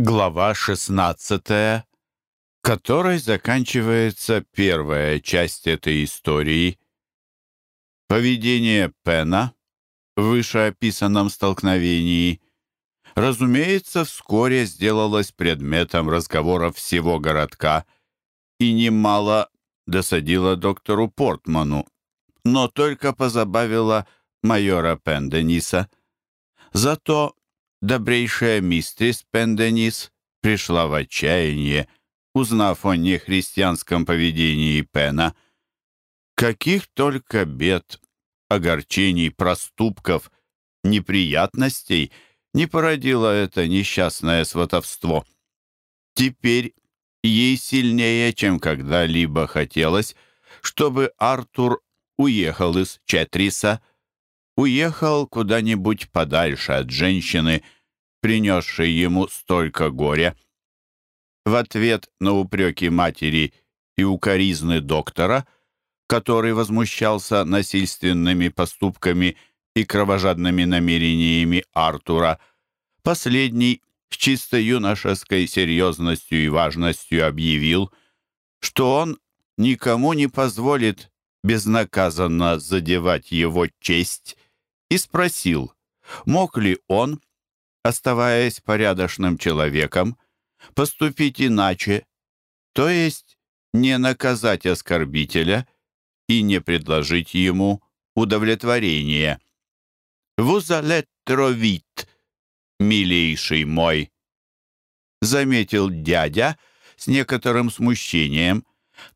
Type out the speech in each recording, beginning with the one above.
Глава 16, которой заканчивается первая часть этой истории. Поведение Пена в вышеописанном столкновении, разумеется, вскоре сделалось предметом разговоров всего городка и немало досадило доктору Портману, но только позабавило майора Пендениса. Зато добрейшая мистрис Пенденис пришла в отчаяние, узнав о нехристианском поведении Пена. Каких только бед, огорчений, проступков, неприятностей не породило это несчастное сватовство. Теперь ей сильнее, чем когда-либо хотелось, чтобы Артур уехал из Четриса, уехал куда-нибудь подальше от женщины, принесшей ему столько горя. В ответ на упреки матери и укоризны доктора, который возмущался насильственными поступками и кровожадными намерениями Артура, последний с чисто юношеской серьезностью и важностью объявил, что он никому не позволит безнаказанно задевать его честь и спросил, мог ли он, оставаясь порядочным человеком, поступить иначе, то есть не наказать оскорбителя и не предложить ему удовлетворение. «Вузалетровит, милейший мой», — заметил дядя с некоторым смущением,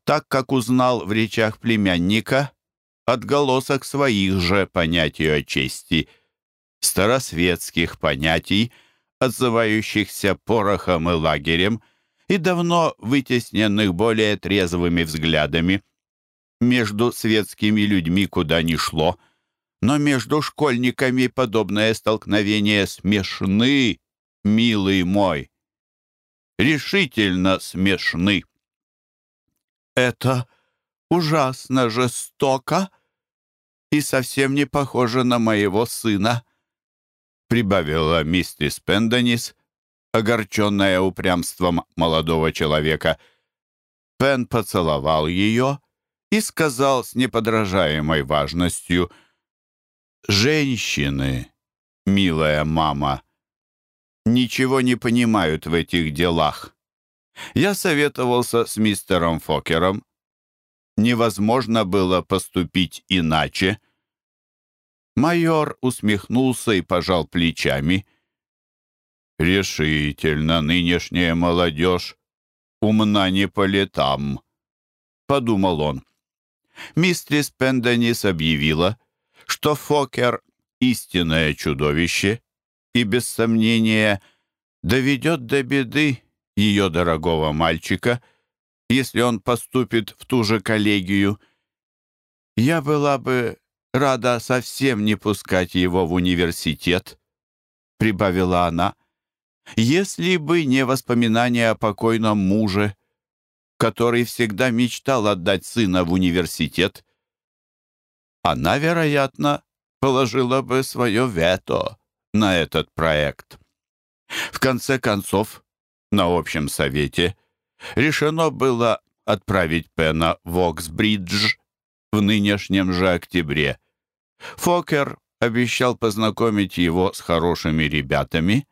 так как узнал в речах племянника отголосок своих же понятий о чести, старосветских понятий, отзывающихся порохом и лагерем, и давно вытесненных более трезвыми взглядами. Между светскими людьми куда ни шло, но между школьниками подобное столкновение смешны, милый мой. Решительно смешны. Это ужасно жестоко и совсем не похоже на моего сына», прибавила миссис Пенденис, огорченная упрямством молодого человека. Пен поцеловал ее и сказал с неподражаемой важностью, «Женщины, милая мама, ничего не понимают в этих делах. Я советовался с мистером Фокером, невозможно было поступить иначе. Майор усмехнулся и пожал плечами. «Решительно нынешняя молодежь умна не по летам», — подумал он. Мистрис Пенденис объявила, что Фокер — истинное чудовище и, без сомнения, доведет до беды ее дорогого мальчика — если он поступит в ту же коллегию. Я была бы рада совсем не пускать его в университет, прибавила она, если бы не воспоминания о покойном муже, который всегда мечтал отдать сына в университет. Она, вероятно, положила бы свое вето на этот проект. В конце концов, на общем совете решено было отправить Пена в Оксбридж в нынешнем же октябре. Фокер обещал познакомить его с хорошими ребятами,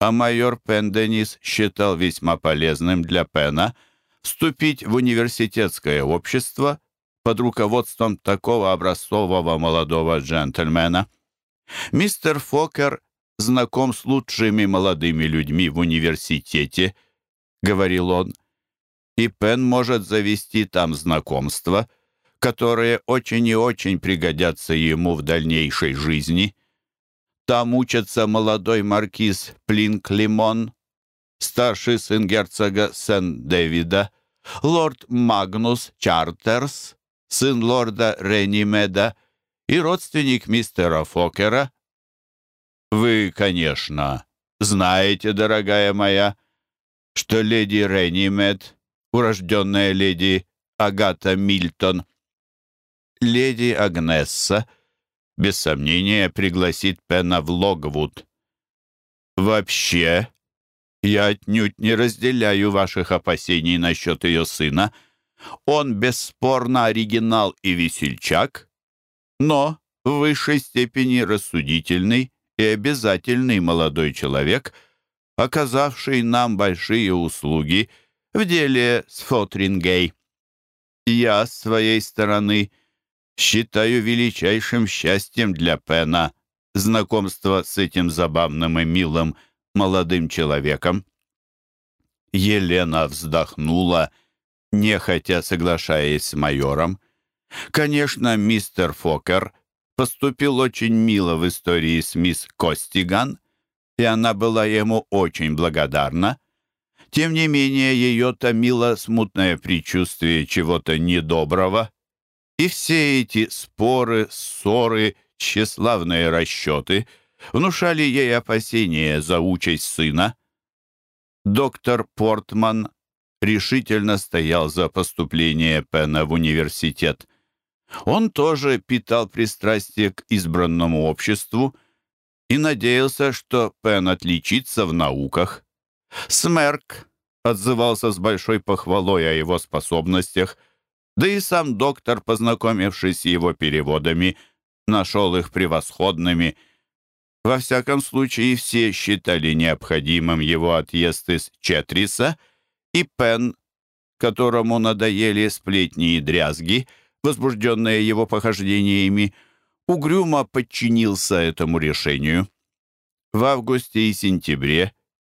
а майор Пенденис считал весьма полезным для Пена вступить в университетское общество под руководством такого образцового молодого джентльмена. Мистер Фокер знаком с лучшими молодыми людьми в университете —— говорил он, «и Пен может завести там знакомства, которые очень и очень пригодятся ему в дальнейшей жизни. Там учится молодой маркиз Плинклимон, старший сын герцога Сен-Дэвида, лорд Магнус Чартерс, сын лорда Ренимеда и родственник мистера Фокера. Вы, конечно, знаете, дорогая моя, что леди Реннимед, урожденная леди Агата Мильтон, леди Агнесса, без сомнения, пригласит Пена в Логвуд. Вообще, Я отнюдь не разделяю ваших опасений насчет ее сына. Он бесспорно оригинал и весельчак, но в высшей степени рассудительный и обязательный молодой человек, оказавший нам большие услуги в деле с Фотрингей. Я, с своей стороны, считаю величайшим счастьем для Пена знакомство с этим забавным и милым молодым человеком. Елена вздохнула, нехотя соглашаясь с майором. Конечно, мистер Фокер поступил очень мило в истории с мисс Костиган, и она была ему очень благодарна. Тем не менее, ее томило смутное предчувствие чего-то недоброго, и все эти споры, ссоры, тщеславные расчеты внушали ей опасения за участь сына. Доктор Портман решительно стоял за поступление Пена в университет. Он тоже питал пристрастие к избранному обществу и надеялся, что Пен отличится в науках. Смерк отзывался с большой похвалой о его способностях, да и сам доктор, познакомившись с его переводами, нашел их превосходными. Во всяком случае, все считали необходимым его отъезд из Четриса, и Пен, которому надоели сплетни и дрязги, возбужденные его похождениями, угрюмо подчинился этому решению. В августе и сентябре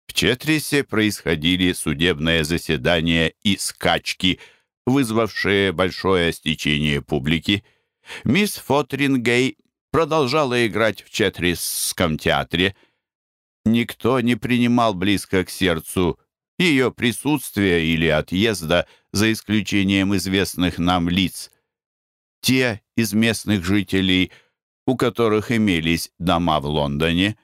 в Четрисе происходили судебные заседания и скачки, вызвавшие большое стечение публики. Мисс Фотрингей продолжала играть в Четрисском театре. Никто не принимал близко к сердцу ее присутствия или отъезда, за исключением известных нам лиц. Те из местных жителей, у которых имелись дома в Лондоне,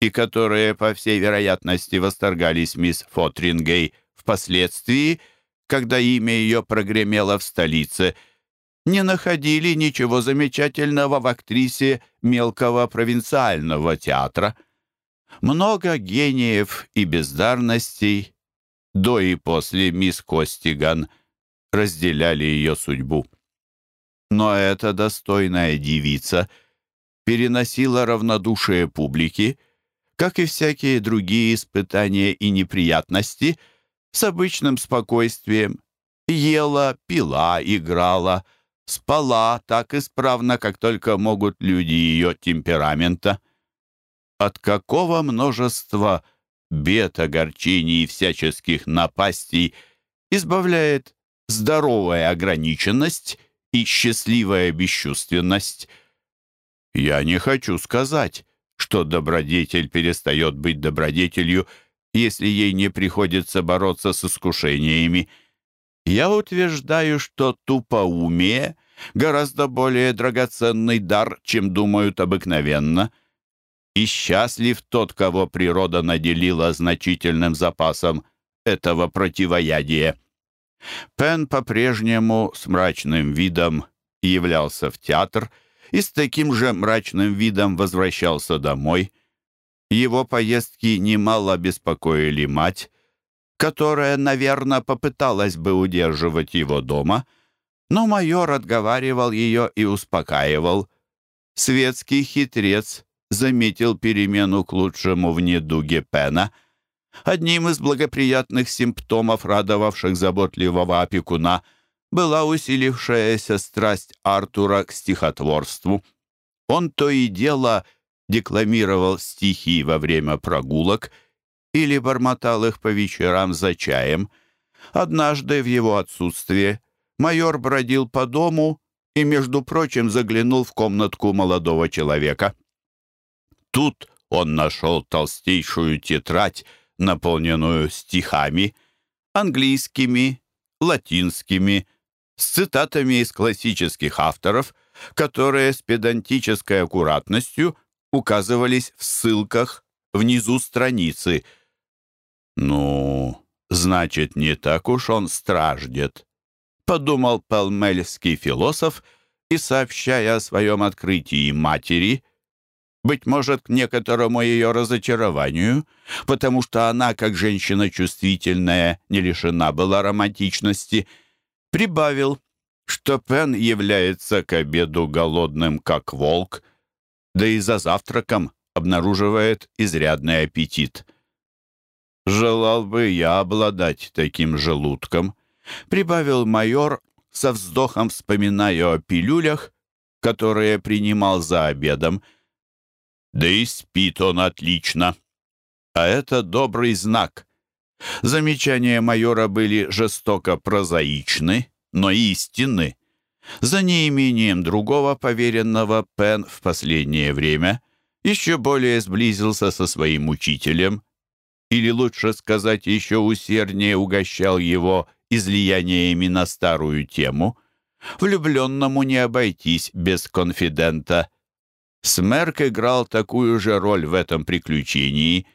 и которые, по всей вероятности, восторгались мисс Фотрингей впоследствии, когда имя ее прогремело в столице, не находили ничего замечательного в актрисе мелкого провинциального театра. Много гениев и бездарностей до и после мисс Костиган разделяли ее судьбу. Но эта достойная девица переносила равнодушие публики, как и всякие другие испытания и неприятности, с обычным спокойствием. Ела, пила, играла, спала так исправно, как только могут люди ее темперамента. От какого множества бед, огорчений и всяческих напастей избавляет здоровая ограниченность и счастливая бесчувственность. Я не хочу сказать, что добродетель перестает быть добродетелью, если ей не приходится бороться с искушениями. Я утверждаю, что тупоумие — гораздо более драгоценный дар, чем думают обыкновенно. И счастлив тот, кого природа наделила значительным запасом этого противоядия. Пен по-прежнему с мрачным видом являлся в театр и с таким же мрачным видом возвращался домой. Его поездки немало беспокоили мать, которая, наверное, попыталась бы удерживать его дома, но майор отговаривал ее и успокаивал. Светский хитрец заметил перемену к лучшему в недуге Пена — Одним из благоприятных симптомов, радовавших заботливого опекуна, была усилившаяся страсть Артура к стихотворству. Он то и дело декламировал стихи во время прогулок или бормотал их по вечерам за чаем. Однажды в его отсутствие майор бродил по дому и, между прочим, заглянул в комнатку молодого человека. Тут он нашел толстейшую тетрадь, наполненную стихами, английскими, латинскими, с цитатами из классических авторов, которые с педантической аккуратностью указывались в ссылках внизу страницы. «Ну, значит, не так уж он страждет», — подумал пелмельский философ и, сообщая о своем открытии матери, быть может, к некоторому ее разочарованию, потому что она, как женщина чувствительная, не лишена была романтичности, прибавил, что Пен является к обеду голодным, как волк, да и за завтраком обнаруживает изрядный аппетит. «Желал бы я обладать таким желудком», — прибавил майор, со вздохом вспоминая о пилюлях, которые принимал за обедом — да и спит он отлично. А это добрый знак. Замечания майора были жестоко прозаичны, но истинны. За неимением другого поверенного Пен в последнее время еще более сблизился со своим учителем, или лучше сказать, еще усерднее угощал его излияниями на старую тему. Влюбленному не обойтись без конфидента. Смерк играл такую же роль в этом приключении,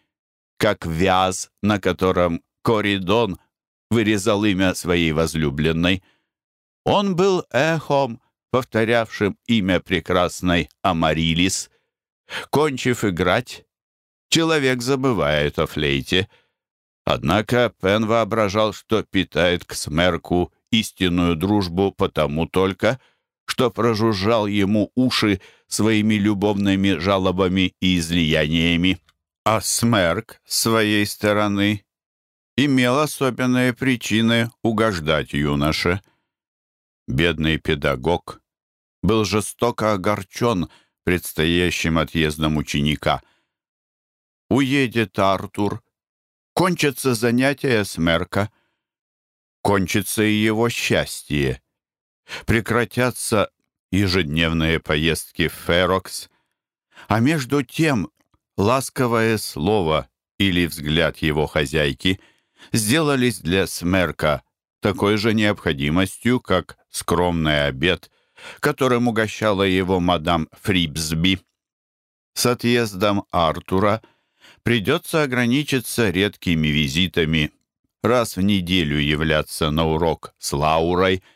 как вяз, на котором Коридон вырезал имя своей возлюбленной. Он был эхом, повторявшим имя прекрасной Амарилис. Кончив играть, человек забывает о флейте. Однако Пен воображал, что питает к Смерку истинную дружбу потому только, что прожужжал ему уши своими любовными жалобами и излияниями. А Смерк, с своей стороны, имел особенные причины угождать юноше. Бедный педагог был жестоко огорчен предстоящим отъездом ученика. Уедет Артур, кончатся занятия Смерка, кончится и его счастье. Прекратятся ежедневные поездки в Ферокс, а между тем ласковое слово или взгляд его хозяйки сделались для Смерка такой же необходимостью, как скромный обед, которым угощала его мадам Фрибсби. С отъездом Артура придется ограничиться редкими визитами, раз в неделю являться на урок с Лаурой —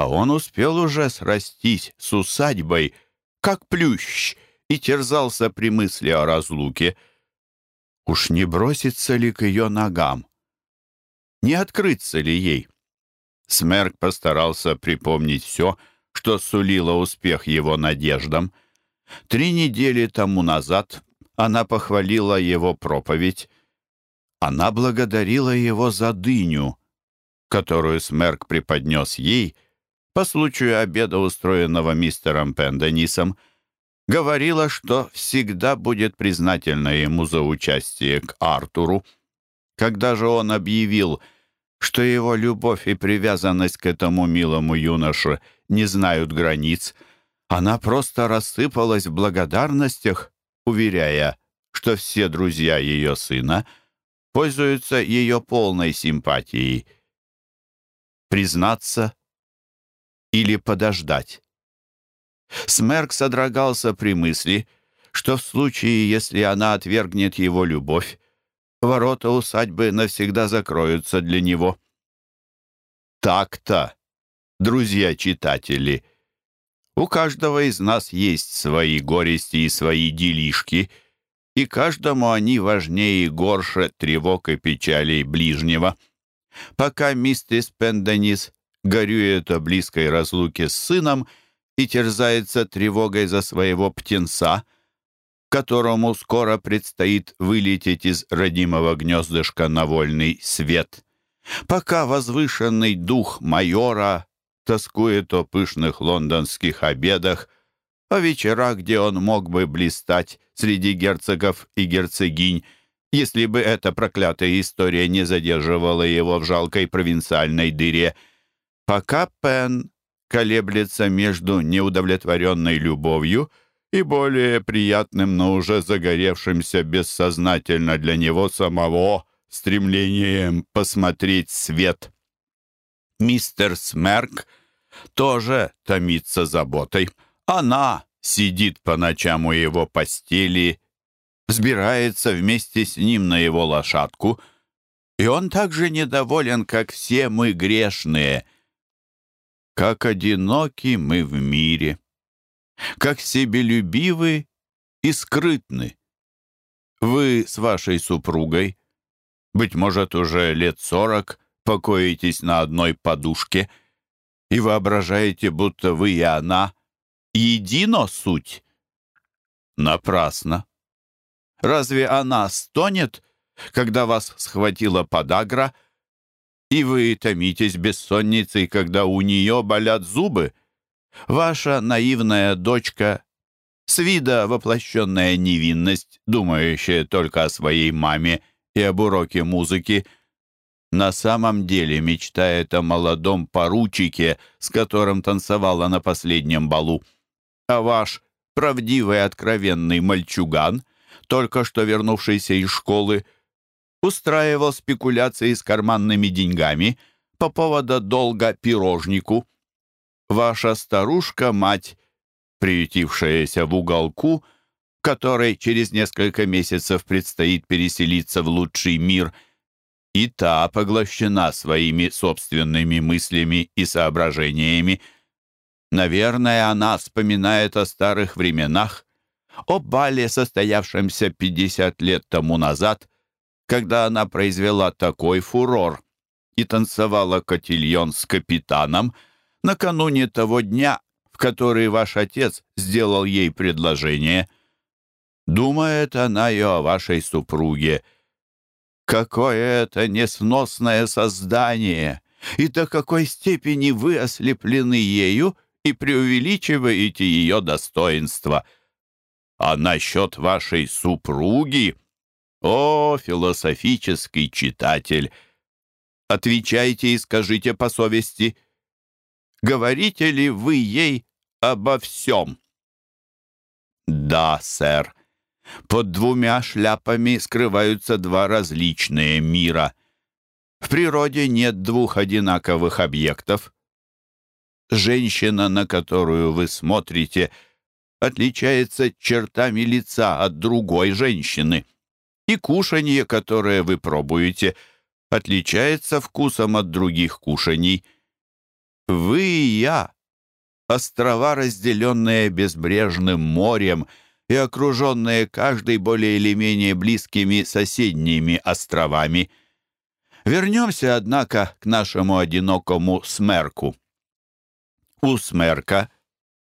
а он успел уже срастись с усадьбой, как плющ, и терзался при мысли о разлуке. Уж не бросится ли к ее ногам? Не открыться ли ей? Смерк постарался припомнить все, что сулило успех его надеждам. Три недели тому назад она похвалила его проповедь. Она благодарила его за дыню, которую Смерк преподнес ей — по случаю обеда, устроенного мистером Пенденисом, говорила, что всегда будет признательна ему за участие к Артуру. Когда же он объявил, что его любовь и привязанность к этому милому юноше не знают границ, она просто рассыпалась в благодарностях, уверяя, что все друзья ее сына пользуются ее полной симпатией. Признаться, или подождать. Смерк содрогался при мысли, что в случае, если она отвергнет его любовь, ворота усадьбы навсегда закроются для него. Так-то, друзья-читатели, у каждого из нас есть свои горести и свои делишки, и каждому они важнее и горше тревог и печалей ближнего. Пока миссис Пенденис горюет о близкой разлуке с сыном и терзается тревогой за своего птенца, которому скоро предстоит вылететь из родимого гнездышка на вольный свет. Пока возвышенный дух майора тоскует о пышных лондонских обедах, о вечерах, где он мог бы блистать среди герцогов и герцогинь, если бы эта проклятая история не задерживала его в жалкой провинциальной дыре — Пока Пен колеблется между неудовлетворенной любовью и более приятным, но уже загоревшимся бессознательно для него самого стремлением посмотреть свет. Мистер Смерк тоже томится заботой. Она сидит по ночам у его постели, взбирается вместе с ним на его лошадку, и он так же недоволен, как все мы грешные — как одиноки мы в мире, как себелюбивы и скрытны. Вы с вашей супругой, быть может, уже лет сорок, покоитесь на одной подушке и воображаете, будто вы и она едино суть. Напрасно. Разве она стонет, когда вас схватила подагра, и вы томитесь бессонницей, когда у нее болят зубы? Ваша наивная дочка, с вида воплощенная невинность, думающая только о своей маме и об уроке музыки, на самом деле мечтает о молодом поручике, с которым танцевала на последнем балу. А ваш правдивый откровенный мальчуган, только что вернувшийся из школы, устраивал спекуляции с карманными деньгами по поводу долга пирожнику. Ваша старушка-мать, приютившаяся в уголку, которой через несколько месяцев предстоит переселиться в лучший мир, и та поглощена своими собственными мыслями и соображениями. Наверное, она вспоминает о старых временах, о бале, состоявшемся 50 лет тому назад, когда она произвела такой фурор и танцевала котильон с капитаном накануне того дня, в который ваш отец сделал ей предложение — Думает она и о вашей супруге. Какое это несносное создание! И до какой степени вы ослеплены ею и преувеличиваете ее достоинство. А насчет вашей супруги... О, философический читатель! Отвечайте и скажите по совести, говорите ли вы ей обо всем? Да, сэр, под двумя шляпами скрываются два различные мира. В природе нет двух одинаковых объектов. Женщина, на которую вы смотрите, отличается чертами лица от другой женщины. И кушанье, которое вы пробуете, отличается вкусом от других кушаний. Вы и я — острова, разделенные безбрежным морем — и окруженные каждой более или менее близкими соседними островами. Вернемся, однако, к нашему одинокому Смерку. У Смерка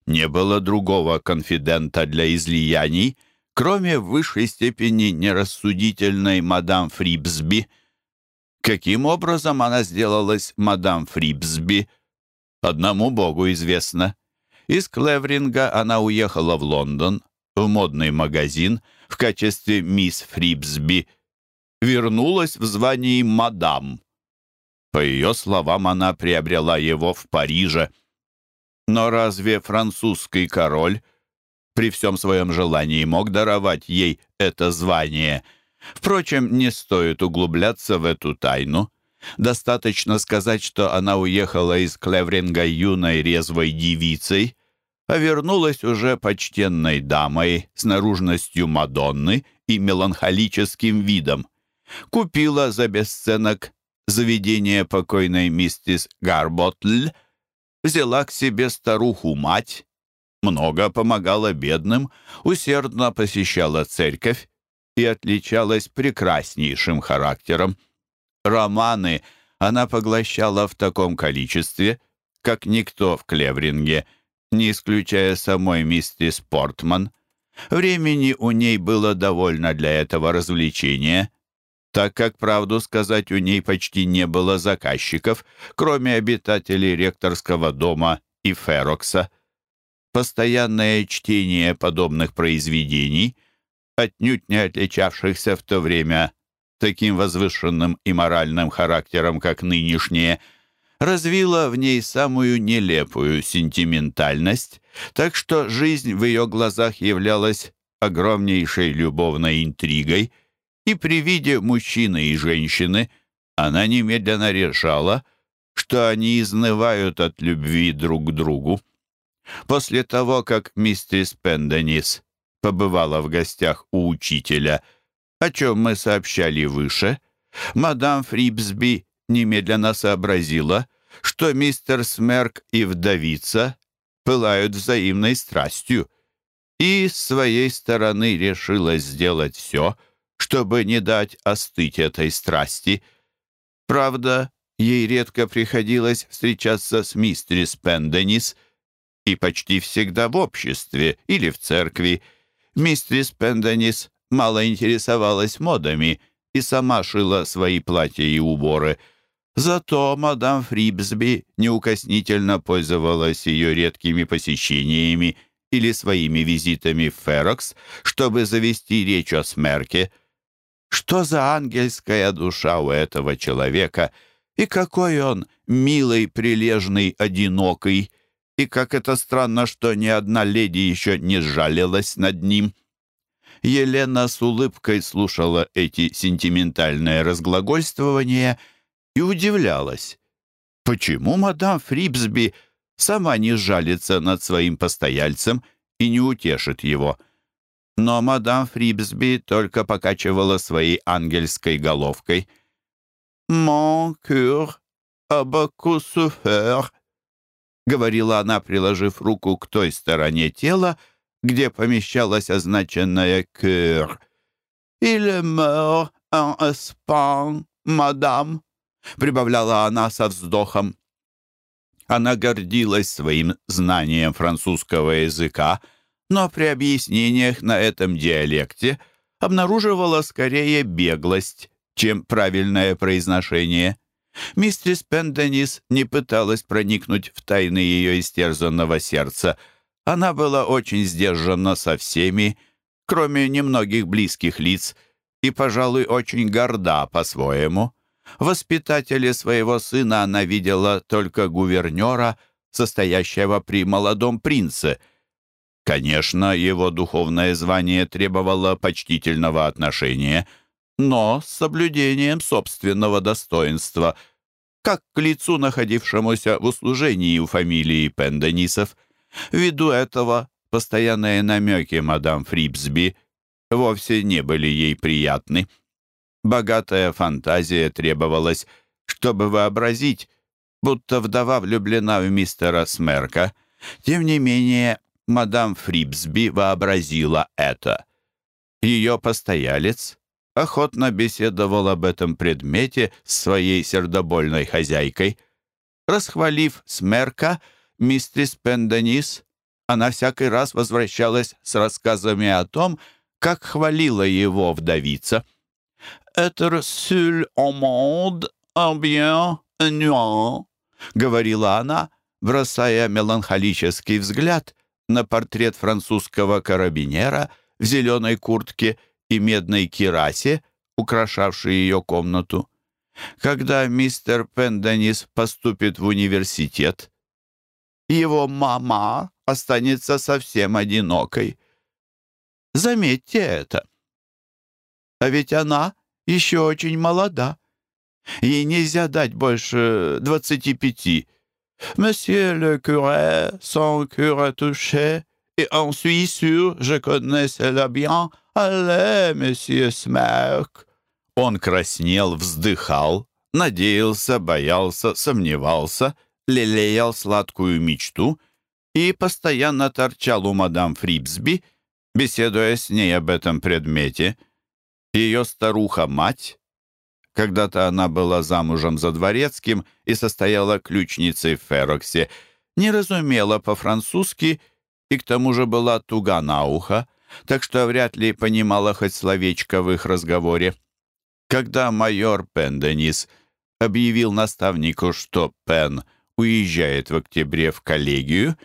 не было другого конфидента для излияний, кроме в высшей степени нерассудительной мадам Фрибсби. Каким образом она сделалась мадам Фрибсби, одному богу известно. Из Клевринга она уехала в Лондон, в модный магазин в качестве мисс Фрибсби, вернулась в звании мадам. По ее словам, она приобрела его в Париже. Но разве французский король при всем своем желании мог даровать ей это звание? Впрочем, не стоит углубляться в эту тайну. Достаточно сказать, что она уехала из Клевринга юной резвой девицей, а вернулась уже почтенной дамой с наружностью Мадонны и меланхолическим видом. Купила за бесценок заведение покойной миссис Гарботль, взяла к себе старуху-мать, много помогала бедным, усердно посещала церковь и отличалась прекраснейшим характером. Романы она поглощала в таком количестве, как никто в Клевринге – не исключая самой миссис Портман. Времени у ней было довольно для этого развлечения, так как, правду сказать, у ней почти не было заказчиков, кроме обитателей ректорского дома и Ферокса. Постоянное чтение подобных произведений, отнюдь не отличавшихся в то время таким возвышенным и моральным характером, как нынешнее – развила в ней самую нелепую сентиментальность, так что жизнь в ее глазах являлась огромнейшей любовной интригой, и при виде мужчины и женщины она немедленно решала, что они изнывают от любви друг к другу. После того, как миссис Пенденис побывала в гостях у учителя, о чем мы сообщали выше, мадам Фрибсби немедленно сообразила, что мистер Смерк и вдовица пылают взаимной страстью, и с своей стороны решилась сделать все, чтобы не дать остыть этой страсти. Правда, ей редко приходилось встречаться с мистерис Пенденис, и почти всегда в обществе или в церкви. Мистерис Пенденис мало интересовалась модами и сама шила свои платья и уборы. Зато мадам Фрибсби неукоснительно пользовалась ее редкими посещениями или своими визитами в Ферокс, чтобы завести речь о смерке. Что за ангельская душа у этого человека, и какой он милый, прилежный, одинокий, и как это странно, что ни одна леди еще не сжалилась над ним. Елена с улыбкой слушала эти сентиментальные разглагольствования и удивлялась, почему мадам Фрибсби сама не жалится над своим постояльцем и не утешит его. Но мадам Фрибсби только покачивала своей ангельской головкой. «Mon cœur a beaucoup souffert», — говорила она, приложив руку к той стороне тела, где помещалась означенная «cœur». «Il meurt en Espagne, мадам», — прибавляла она со вздохом. Она гордилась своим знанием французского языка, но при объяснениях на этом диалекте обнаруживала скорее беглость, чем правильное произношение. Мистерис Пенденис не пыталась проникнуть в тайны ее истерзанного сердца — она была очень сдержана со всеми, кроме немногих близких лиц, и, пожалуй, очень горда по-своему. Воспитателя своего сына она видела только гувернера, состоящего при молодом принце. Конечно, его духовное звание требовало почтительного отношения, но с соблюдением собственного достоинства, как к лицу, находившемуся в услужении у фамилии Пенденисов – Ввиду этого постоянные намеки мадам Фрибсби вовсе не были ей приятны. Богатая фантазия требовалась, чтобы вообразить, будто вдова влюблена в мистера Смерка. Тем не менее, мадам Фрибсби вообразила это. Ее постоялец охотно беседовал об этом предмете с своей сердобольной хозяйкой. Расхвалив Смерка, мистерис Пенденис, она всякий раз возвращалась с рассказами о том, как хвалила его вдовица. «Être seul au monde, un bien nuant», — говорила она, бросая меланхолический взгляд на портрет французского карабинера в зеленой куртке и медной кирасе, украшавшей ее комнату. Когда мистер Пенденис поступит в университет, его мама останется совсем одинокой. Заметьте это. А ведь она еще очень молода. Ей нельзя дать больше двадцати пяти. Monsieur le curé, son cœur touché, et en suis sûr, je connais cela bien. Allez, monsieur Смерк. Он краснел, вздыхал, надеялся, боялся, сомневался — лелеял сладкую мечту и постоянно торчал у мадам Фрибсби, беседуя с ней об этом предмете. Ее старуха-мать, когда-то она была замужем за дворецким и состояла ключницей в Фероксе, не разумела по-французски и к тому же была туга на ухо, так что вряд ли понимала хоть словечко в их разговоре. Когда майор Пенденис объявил наставнику, что Пен — уезжает в октябре в коллегию,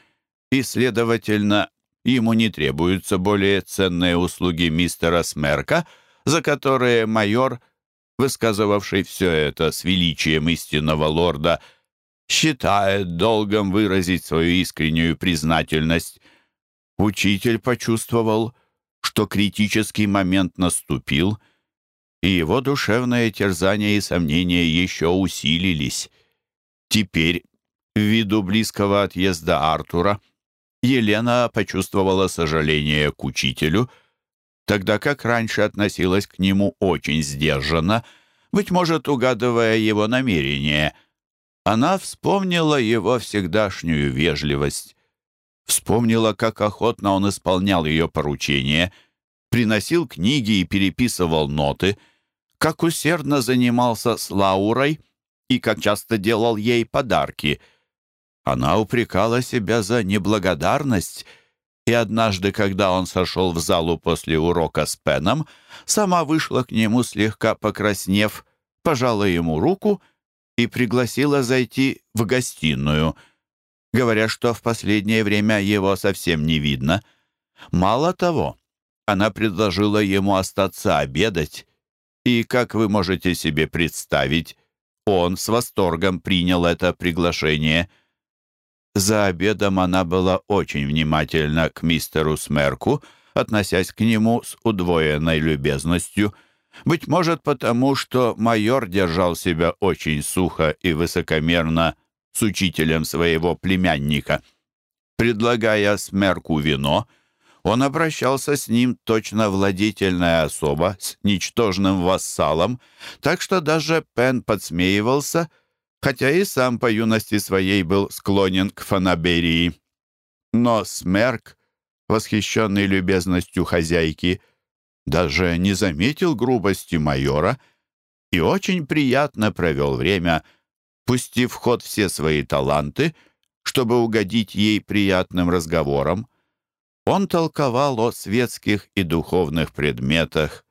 и, следовательно, ему не требуются более ценные услуги мистера Смерка, за которые майор, высказывавший все это с величием истинного лорда, считает долгом выразить свою искреннюю признательность. Учитель почувствовал, что критический момент наступил, и его душевное терзание и сомнения еще усилились. Теперь Ввиду близкого отъезда Артура Елена почувствовала сожаление к учителю, тогда как раньше относилась к нему очень сдержанно, быть может, угадывая его намерения. Она вспомнила его всегдашнюю вежливость. Вспомнила, как охотно он исполнял ее поручения, приносил книги и переписывал ноты, как усердно занимался с Лаурой и как часто делал ей подарки. Она упрекала себя за неблагодарность — и однажды, когда он сошел в залу после урока с Пеном, сама вышла к нему, слегка покраснев, пожала ему руку и пригласила зайти в гостиную, говоря, что в последнее время его совсем не видно. Мало того, она предложила ему остаться обедать, и, как вы можете себе представить, он с восторгом принял это приглашение — за обедом она была очень внимательна к мистеру Смерку, относясь к нему с удвоенной любезностью. Быть может, потому что майор держал себя очень сухо и высокомерно с учителем своего племянника. Предлагая Смерку вино, он обращался с ним точно владетельная особа с ничтожным вассалом, так что даже Пен подсмеивался — хотя и сам по юности своей был склонен к фанаберии. Но Смерк, восхищенный любезностью хозяйки, даже не заметил грубости майора и очень приятно провел время, пустив в ход все свои таланты, чтобы угодить ей приятным разговором. Он толковал о светских и духовных предметах,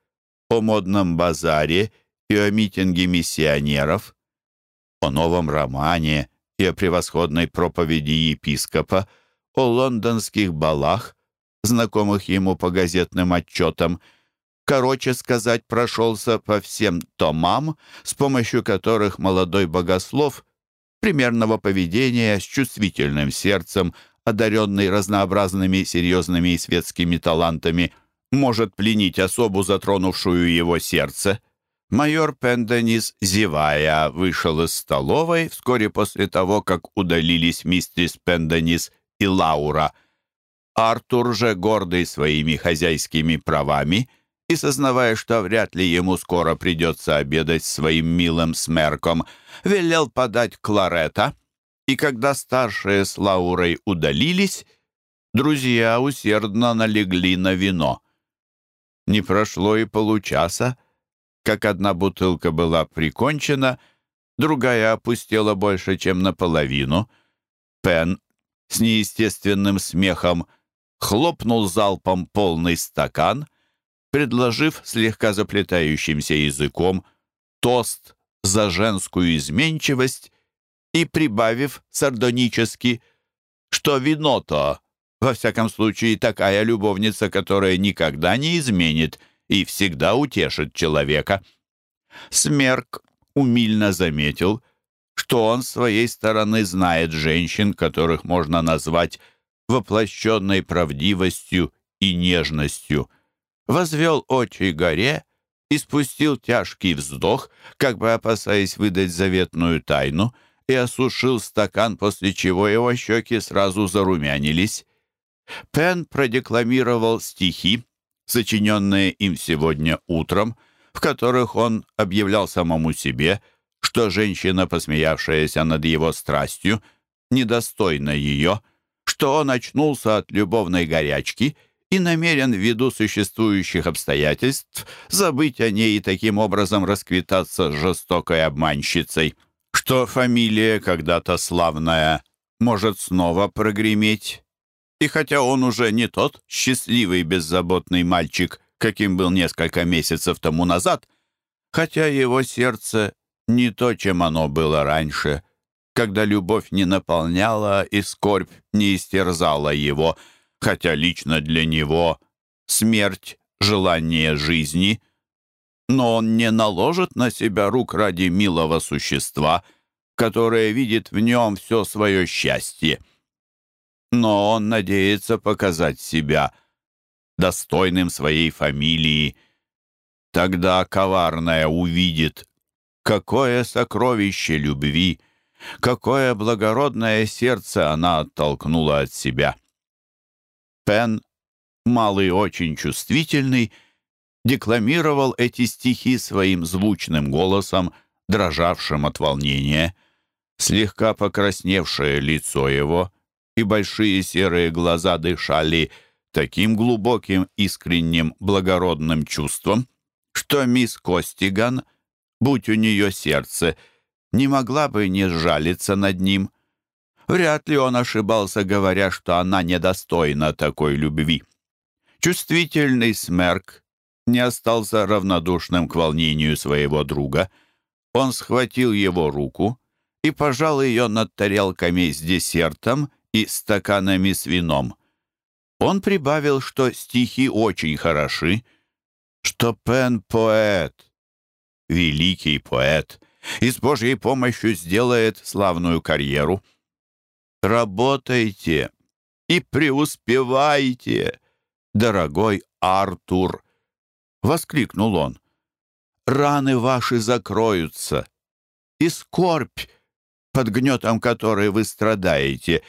о модном базаре и о митинге миссионеров, о новом романе и о превосходной проповеди епископа, о лондонских балах, знакомых ему по газетным отчетам, короче сказать, прошелся по всем томам, с помощью которых молодой богослов примерного поведения с чувствительным сердцем, одаренный разнообразными серьезными и светскими талантами, может пленить особу, затронувшую его сердце — Майор Пенденис, зевая, вышел из столовой вскоре после того, как удалились мистерис Пенденис и Лаура. Артур же, гордый своими хозяйскими правами и сознавая, что вряд ли ему скоро придется обедать своим милым смерком, велел подать кларета, и когда старшие с Лаурой удалились, друзья усердно налегли на вино. Не прошло и получаса, как одна бутылка была прикончена, другая опустела больше, чем наполовину. Пен с неестественным смехом хлопнул залпом полный стакан, предложив слегка заплетающимся языком тост за женскую изменчивость и прибавив сардонически, что вино-то, во всяком случае, такая любовница, которая никогда не изменит — и всегда утешит человека. Смерк умильно заметил, что он с своей стороны знает женщин, которых можно назвать воплощенной правдивостью и нежностью. Возвел очи горе и спустил тяжкий вздох, как бы опасаясь выдать заветную тайну, и осушил стакан, после чего его щеки сразу зарумянились. Пен продекламировал стихи, сочиненные им сегодня утром, в которых он объявлял самому себе, что женщина, посмеявшаяся над его страстью, недостойна ее, что он очнулся от любовной горячки и намерен ввиду существующих обстоятельств забыть о ней и таким образом расквитаться с жестокой обманщицей, что фамилия, когда-то славная, может снова прогреметь, и хотя он уже не тот счастливый беззаботный мальчик, каким был несколько месяцев тому назад, хотя его сердце не то, чем оно было раньше, когда любовь не наполняла и скорбь не истерзала его, хотя лично для него смерть — желание жизни, но он не наложит на себя рук ради милого существа, которое видит в нем все свое счастье но он надеется показать себя достойным своей фамилии. Тогда коварная увидит, какое сокровище любви, какое благородное сердце она оттолкнула от себя. Пен, малый очень чувствительный, декламировал эти стихи своим звучным голосом, дрожавшим от волнения. Слегка покрасневшее лицо его — и большие серые глаза дышали таким глубоким, искренним, благородным чувством, что мисс Костиган, будь у нее сердце, не могла бы не сжалиться над ним. Вряд ли он ошибался, говоря, что она недостойна такой любви. Чувствительный смерк не остался равнодушным к волнению своего друга. Он схватил его руку и пожал ее над тарелками с десертом и стаканами с вином. Он прибавил, что стихи очень хороши, что Пен поэт, великий поэт, и с Божьей помощью сделает славную карьеру. Работайте и преуспевайте, дорогой Артур, — воскликнул он. Раны ваши закроются, и скорбь, под гнетом которой вы страдаете,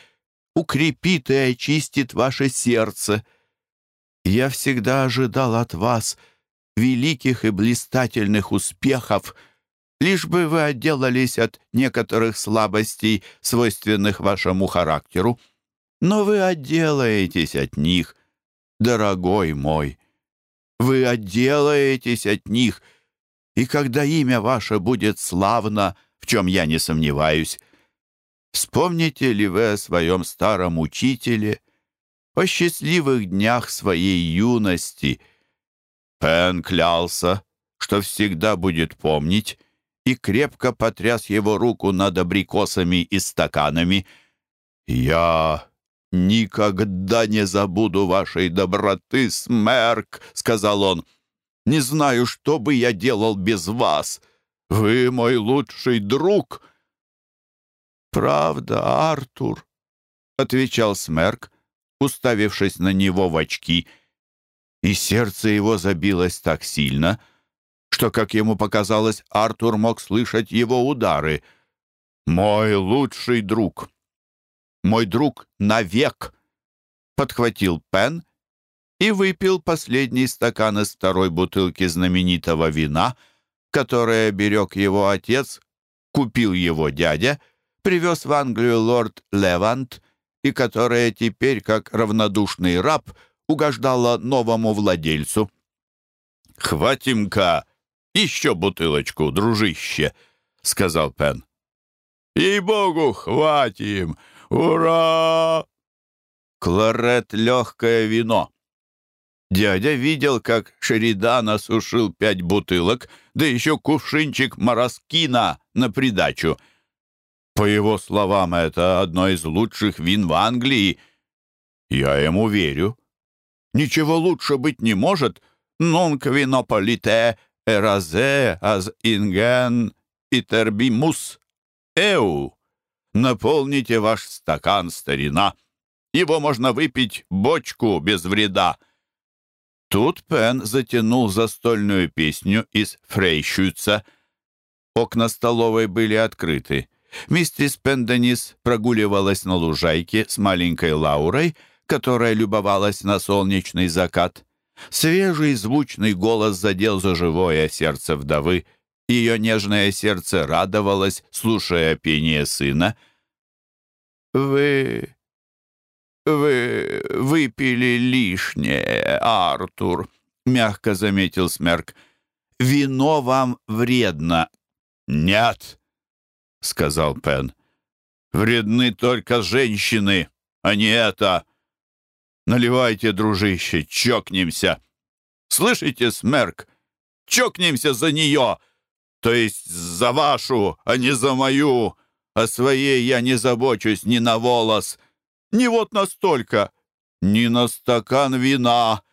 укрепит и очистит ваше сердце. Я всегда ожидал от вас великих и блистательных успехов, лишь бы вы отделались от некоторых слабостей, свойственных вашему характеру. Но вы отделаетесь от них, дорогой мой. Вы отделаетесь от них, и когда имя ваше будет славно, в чем я не сомневаюсь, вспомните ли вы о своем старом учителе, о счастливых днях своей юности? Пен клялся, что всегда будет помнить, и крепко потряс его руку над абрикосами и стаканами. «Я никогда не забуду вашей доброты, Смерк», — сказал он. «Не знаю, что бы я делал без вас. Вы мой лучший друг». «Правда, Артур», — отвечал Смерк, уставившись на него в очки, и сердце его забилось так сильно — что, как ему показалось, Артур мог слышать его удары. «Мой лучший друг! Мой друг навек!» Подхватил Пен и выпил последний стакан из второй бутылки знаменитого вина, которое берег его отец, купил его дядя, привез в Англию лорд Левант, и которое теперь, как равнодушный раб, угождало новому владельцу. «Хватим-ка еще бутылочку, дружище», — сказал Пен. «И-богу, хватим! Ура!» Кларет — легкое вино. Дядя видел, как Шеридан осушил пять бутылок, да еще кувшинчик мороскина на придачу. По его словам, это одно из лучших вин в Англии. Я ему верю. Ничего лучше быть не может. «Нунк винополите Эразе аз инген итербимус. Эу! Наполните ваш стакан, старина. Его можно выпить бочку без вреда. Тут Пен затянул застольную песню из Фрейшюца. Окна столовой были открыты. Миссис Пенденис прогуливалась на лужайке с маленькой Лаурой, которая любовалась на солнечный закат. Свежий звучный голос задел за живое сердце вдовы. Ее нежное сердце радовалось, слушая пение сына. «Вы... вы выпили лишнее, Артур», — мягко заметил Смерк. «Вино вам вредно». «Нет», — сказал Пен. «Вредны только женщины, а не это». Наливайте, дружище, чокнемся. Слышите, Смерк? Чокнемся за нее, то есть за вашу, а не за мою. О своей я не забочусь ни на волос, ни вот настолько, ни на стакан вина.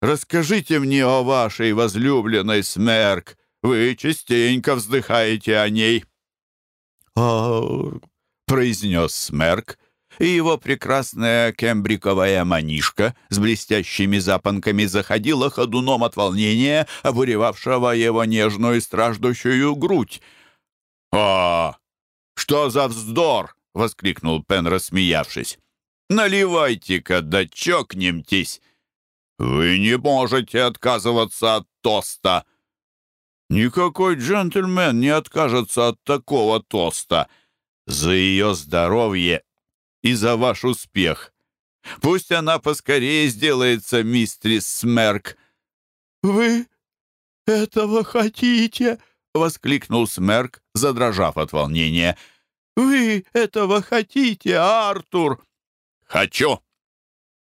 Расскажите мне о вашей возлюбленной Смерк. Вы частенько вздыхаете о ней. «А...» — произнес Смерк, и его прекрасная кембриковая манишка с блестящими запонками заходила ходуном от волнения, обуревавшего его нежную и страждущую грудь. «А, что за вздор!» — воскликнул Пен, рассмеявшись. «Наливайте-ка, да чокнемтесь! Вы не можете отказываться от тоста!» «Никакой джентльмен не откажется от такого тоста!» «За ее здоровье и за ваш успех. Пусть она поскорее сделается мистрис Смерк». «Вы этого хотите?» — воскликнул Смерк, задрожав от волнения. «Вы этого хотите, Артур?» «Хочу!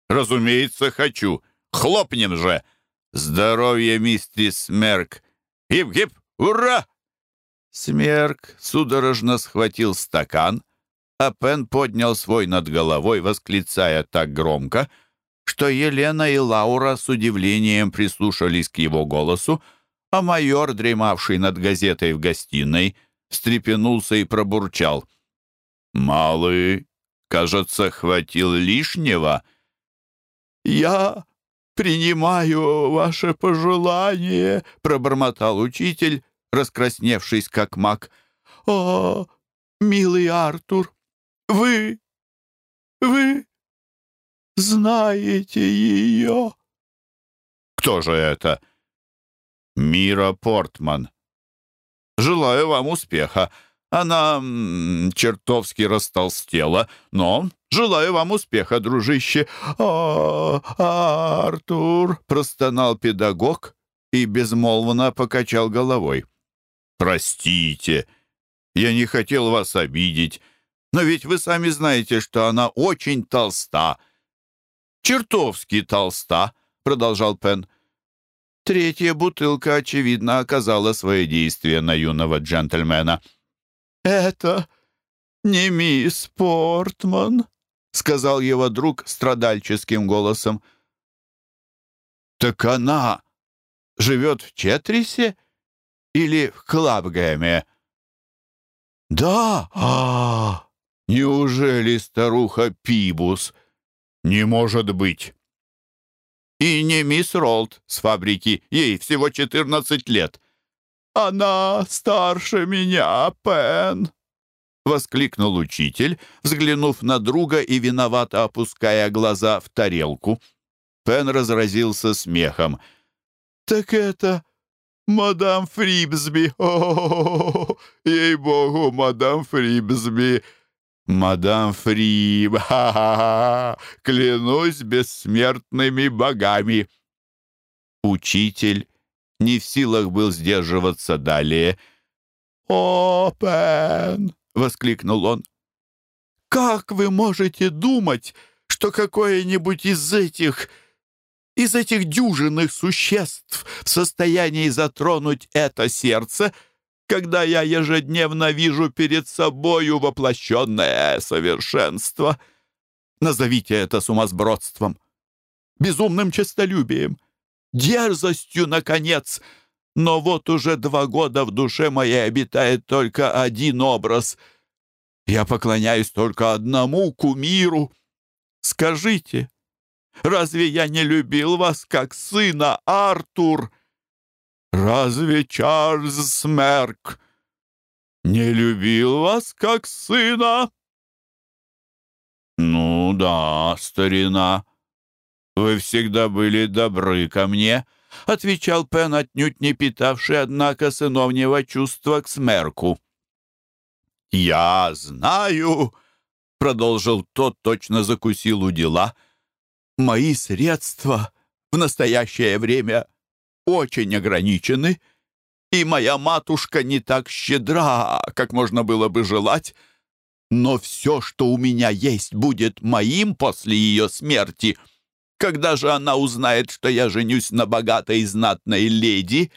Разумеется, хочу! Хлопнем же! Здоровье, мистрис Смерк! Гип-гип! Ура!» Смерк судорожно схватил стакан, а Пен поднял свой над головой, восклицая так громко, что Елена и Лаура с удивлением прислушались к его голосу, а майор, дремавший над газетой в гостиной, встрепенулся и пробурчал. «Малый, кажется, хватил лишнего». «Я принимаю ваше пожелание», — пробормотал учитель, раскрасневшись как маг. «О, милый Артур, вы, вы знаете ее?» «Кто же это?» «Мира Портман. Желаю вам успеха. Она чертовски растолстела, но желаю вам успеха, дружище». «О, Артур!» — простонал педагог и безмолвно покачал головой. «Простите, я не хотел вас обидеть, но ведь вы сами знаете, что она очень толста». «Чертовски толста», — продолжал Пен. Третья бутылка, очевидно, оказала свое действие на юного джентльмена. «Это не мисс Портман», — сказал его друг страдальческим голосом. «Так она живет в Четрисе?» или в Клабгэме?» «Да! А, неужели старуха Пибус? Не может быть!» «И не мисс Ролд с фабрики, ей всего четырнадцать лет». «Она старше меня, Пен!» — воскликнул учитель, взглянув на друга и виновато опуская глаза в тарелку. Пен разразился смехом. «Так это «Мадам Фрибсби! О, ей-богу, мадам Фрибсби!» «Мадам Фриб! Ха-ха-ха! Клянусь бессмертными богами!» Учитель не в силах был сдерживаться далее. «О, Пен!» — воскликнул он. «Как вы можете думать, что какое-нибудь из этих из этих дюжинных существ в состоянии затронуть это сердце, когда я ежедневно вижу перед собою воплощенное совершенство? Назовите это сумасбродством, безумным честолюбием, дерзостью, наконец. Но вот уже два года в душе моей обитает только один образ. Я поклоняюсь только одному кумиру. Скажите, Разве я не любил вас как сына, Артур? Разве Чарльз Смерк не любил вас как сына?» «Ну да, старина, вы всегда были добры ко мне», — отвечал Пен, отнюдь не питавший, однако, сыновнего чувства к Смерку. «Я знаю», — продолжил тот, точно закусил у дела, — Мои средства в настоящее время очень ограничены, и моя матушка не так щедра, как можно было бы желать, но все, что у меня есть, будет моим после ее смерти. Когда же она узнает, что я женюсь на богатой и знатной леди,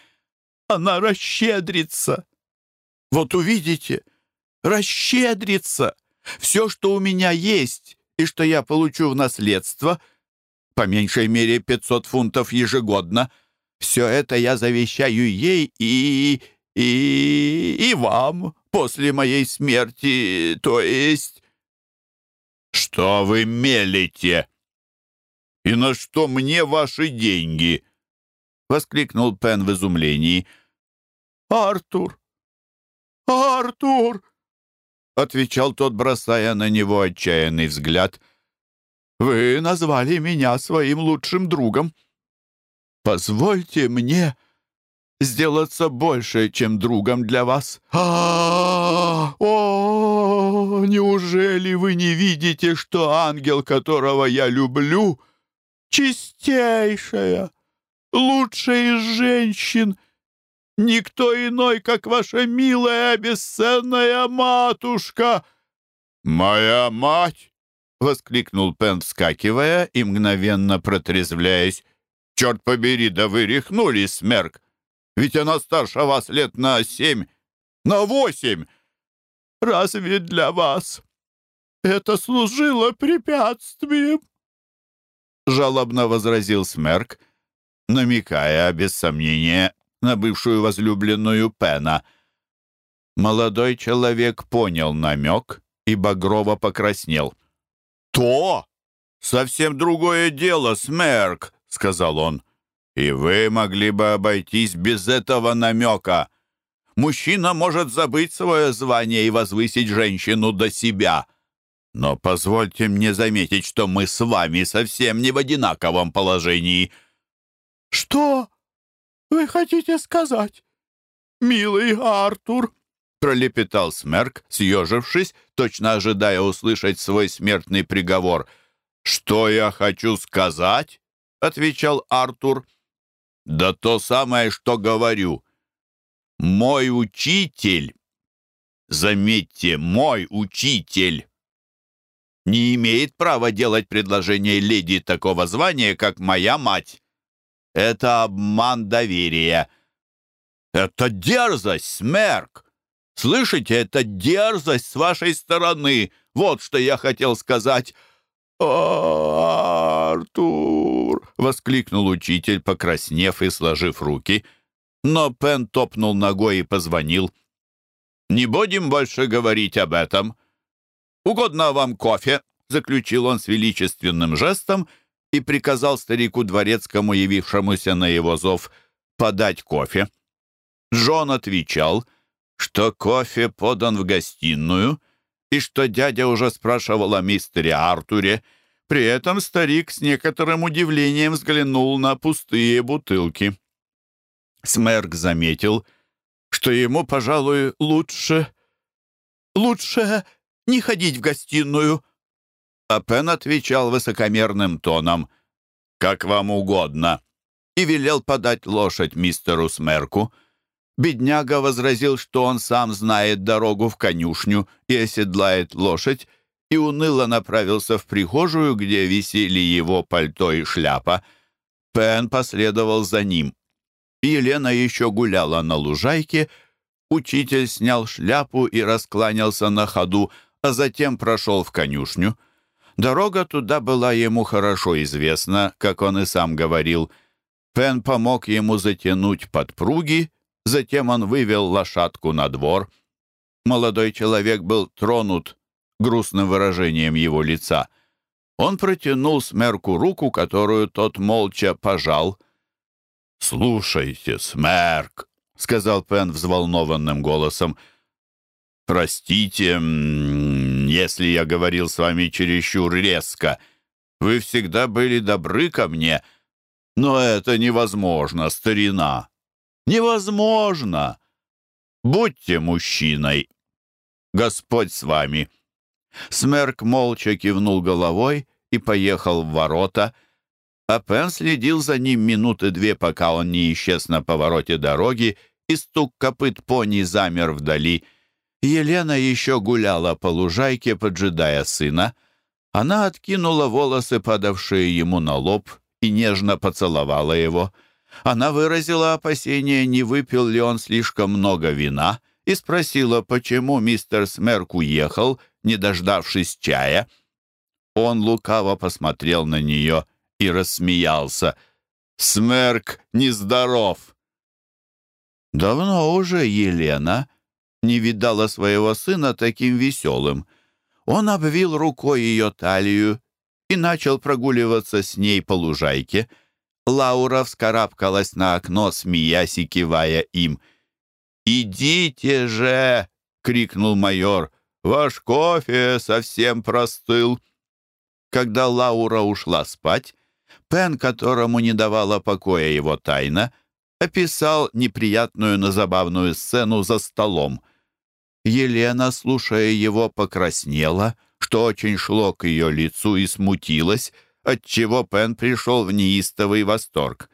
она расщедрится. Вот увидите, расщедрится. Все, что у меня есть и что я получу в наследство — по меньшей мере 500 фунтов ежегодно. Все это я завещаю ей и... и... и вам после моей смерти, то есть...» «Что вы мелите? И на что мне ваши деньги?» — воскликнул Пен в изумлении. «Артур! Артур!» — отвечал тот, бросая на него отчаянный взгляд — вы назвали меня своим лучшим другом. Позвольте мне сделаться больше, чем другом для вас. А, о, неужели вы не видите, что ангел, которого я люблю, чистейшая, лучшая из женщин, никто иной, как ваша милая, бесценная матушка?» «Моя мать!» — воскликнул Пен, вскакивая и мгновенно протрезвляясь. «Черт побери, да вы рехнулись, Смерк! Ведь она старше вас лет на семь, на восемь! Разве для вас это служило препятствием?» Жалобно возразил Смерк, намекая, без сомнения, на бывшую возлюбленную Пена. Молодой человек понял намек и багрово покраснел. «То! Совсем другое дело, Смерк!» — сказал он. «И вы могли бы обойтись без этого намека. Мужчина может забыть свое звание и возвысить женщину до себя. Но позвольте мне заметить, что мы с вами совсем не в одинаковом положении». «Что вы хотите сказать, милый Артур?» пролепетал Смерк, съежившись, точно ожидая услышать свой смертный приговор. «Что я хочу сказать?» — отвечал Артур. «Да то самое, что говорю. Мой учитель, заметьте, мой учитель, не имеет права делать предложение леди такого звания, как моя мать. Это обман доверия. Это дерзость, Смерк!» Слышите, это дерзость с вашей стороны. Вот что я хотел сказать». «Артур!» — воскликнул учитель, покраснев и сложив руки. Но Пен топнул ногой и позвонил. «Не будем больше говорить об этом. Угодно вам кофе?» — заключил он с величественным жестом и приказал старику дворецкому, явившемуся на его зов, подать кофе. Джон отвечал — что кофе подан в гостиную и что дядя уже спрашивал о мистере Артуре. При этом старик с некоторым удивлением взглянул на пустые бутылки. Смерк заметил, что ему, пожалуй, лучше... лучше не ходить в гостиную. А Пен отвечал высокомерным тоном «Как вам угодно» и велел подать лошадь мистеру Смерку. Бедняга возразил, что он сам знает дорогу в конюшню и оседлает лошадь, и уныло направился в прихожую, где висели его пальто и шляпа. Пен последовал за ним. Елена еще гуляла на лужайке. Учитель снял шляпу и раскланялся на ходу, а затем прошел в конюшню. Дорога туда была ему хорошо известна, как он и сам говорил. Пен помог ему затянуть подпруги, Затем он вывел лошадку на двор. Молодой человек был тронут грустным выражением его лица. Он протянул Смерку руку, которую тот молча пожал. «Слушайте, Смерк», — сказал Пен взволнованным голосом, — «простите, если я говорил с вами чересчур резко. Вы всегда были добры ко мне, но это невозможно, старина. Невозможно! Будьте мужчиной! Господь с вами!» Смерк молча кивнул головой и поехал в ворота, а Пен следил за ним минуты две, пока он не исчез на повороте дороги, и стук копыт пони замер вдали. Елена еще гуляла по лужайке, поджидая сына. Она откинула волосы, падавшие ему на лоб, и нежно поцеловала его — она выразила опасение, не выпил ли он слишком много вина, и спросила, почему мистер Смерк уехал, не дождавшись чая. Он лукаво посмотрел на нее и рассмеялся. «Смерк нездоров!» Давно уже Елена не видала своего сына таким веселым. Он обвил рукой ее талию и начал прогуливаться с ней по лужайке — Лаура вскарабкалась на окно, смеясь и кивая им. «Идите же!» — крикнул майор. «Ваш кофе совсем простыл!» Когда Лаура ушла спать, Пен, которому не давала покоя его тайна, описал неприятную, но забавную сцену за столом. Елена, слушая его, покраснела, что очень шло к ее лицу и смутилась, отчего Пен пришел в неистовый восторг.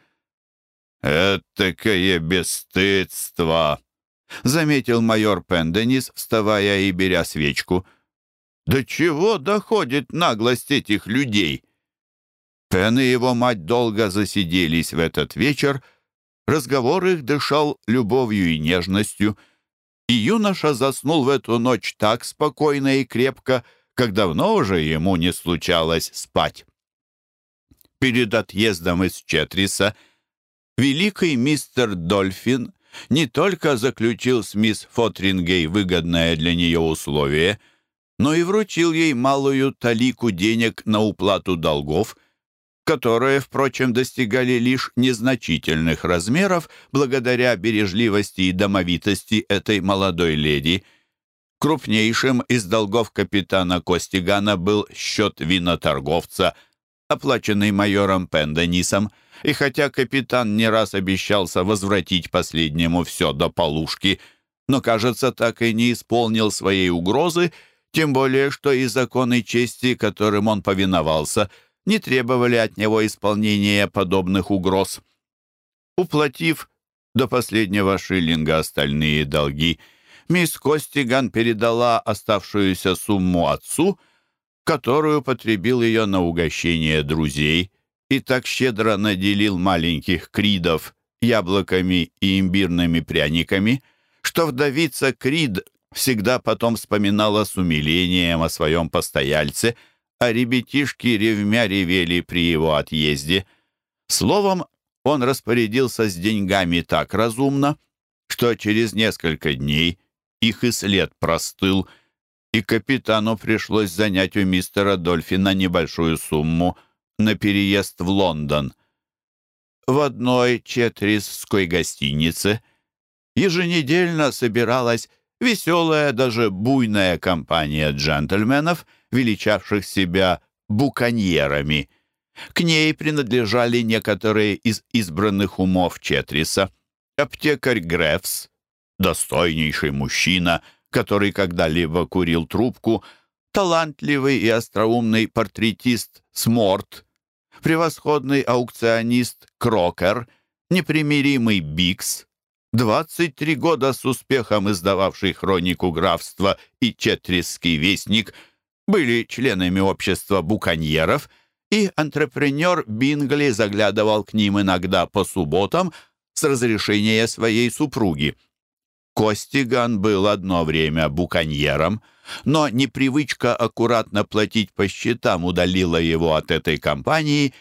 «Этакое бесстыдство!» — заметил майор Пенденис, вставая и беря свечку. «До чего доходит наглость этих людей?» Пен и его мать долго засиделись в этот вечер. Разговор их дышал любовью и нежностью, и юноша заснул в эту ночь так спокойно и крепко, как давно уже ему не случалось спать. Перед отъездом из Четриса великий мистер Дольфин не только заключил с мисс Фотрингей выгодное для нее условие, но и вручил ей малую талику денег на уплату долгов, которые, впрочем, достигали лишь незначительных размеров благодаря бережливости и домовитости этой молодой леди. Крупнейшим из долгов капитана Костигана был счет виноторговца, оплаченный майором Пенденисом – и хотя капитан не раз обещался возвратить последнему все до полушки, но, кажется, так и не исполнил своей угрозы, тем более, что и законы чести, которым он повиновался, не требовали от него исполнения подобных угроз. Уплатив до последнего шиллинга остальные долги, мисс Костиган передала оставшуюся сумму отцу, которую потребил ее на угощение друзей – и так щедро наделил маленьких кридов яблоками и имбирными пряниками, что вдовица Крид всегда потом вспоминала с умилением о своем постояльце, а ребятишки ревмя ревели при его отъезде. Словом, он распорядился с деньгами так разумно, что через несколько дней их и след простыл, и капитану пришлось занять у мистера Дольфина небольшую сумму — на переезд в Лондон. В одной четрисской гостинице еженедельно собиралась веселая, даже буйная компания джентльменов, величавших себя буконьерами. К ней принадлежали некоторые из избранных умов Четриса. Аптекарь Грефс, достойнейший мужчина, который когда-либо курил трубку, талантливый и остроумный портретист Сморт, превосходный аукционист Крокер, непримиримый Бикс, 23 года с успехом издававший хронику графства и Четрисский вестник, были членами общества буконьеров, и антрепренер Бингли заглядывал к ним иногда по субботам с разрешения своей супруги. Костиган был одно время буконьером, но непривычка аккуратно платить по счетам удалила его от этой компании,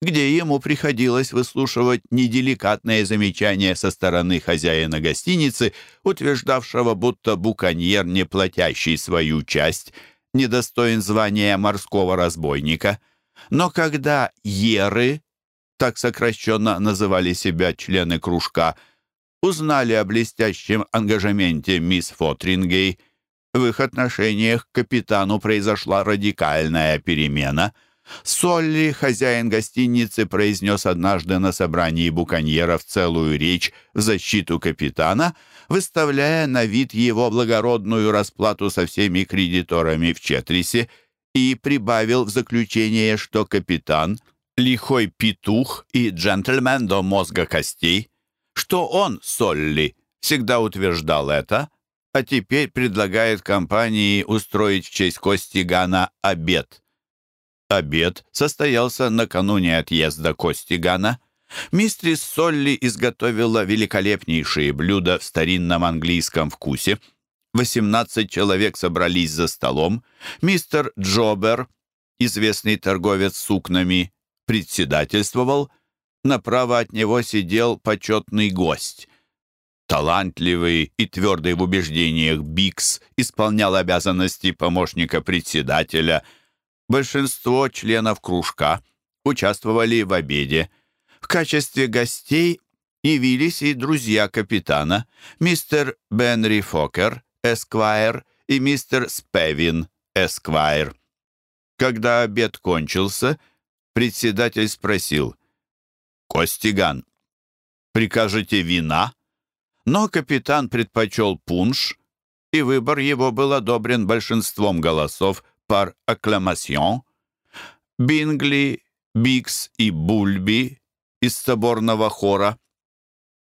где ему приходилось выслушивать неделикатные замечания со стороны хозяина гостиницы, утверждавшего, будто буконьер, не платящий свою часть, недостоин звания морского разбойника. Но когда еры, так сокращенно называли себя члены кружка, узнали о блестящем ангажементе мисс Фотрингей. В их отношениях к капитану произошла радикальная перемена. Солли, хозяин гостиницы, произнес однажды на собрании буконьеров целую речь в защиту капитана, выставляя на вид его благородную расплату со всеми кредиторами в Четрисе, и прибавил в заключение, что капитан — лихой петух и джентльмен до мозга костей — что он, Солли, всегда утверждал это, а теперь предлагает компании устроить в честь Костигана обед. Обед состоялся накануне отъезда Костигана. Мистрис Солли изготовила великолепнейшие блюда в старинном английском вкусе. 18 человек собрались за столом. Мистер Джобер, известный торговец сукнами, председательствовал – Направо от него сидел почетный гость. Талантливый и твердый в убеждениях Бикс исполнял обязанности помощника председателя. Большинство членов кружка участвовали в обеде. В качестве гостей явились и друзья капитана, мистер Бенри Фокер, эсквайр, и мистер Спевин, эсквайр. Когда обед кончился, председатель спросил — «Костиган, Прикажете вина?» Но капитан предпочел пунш, и выбор его был одобрен большинством голосов par acclamation. Бингли, Бикс и Бульби из соборного хора.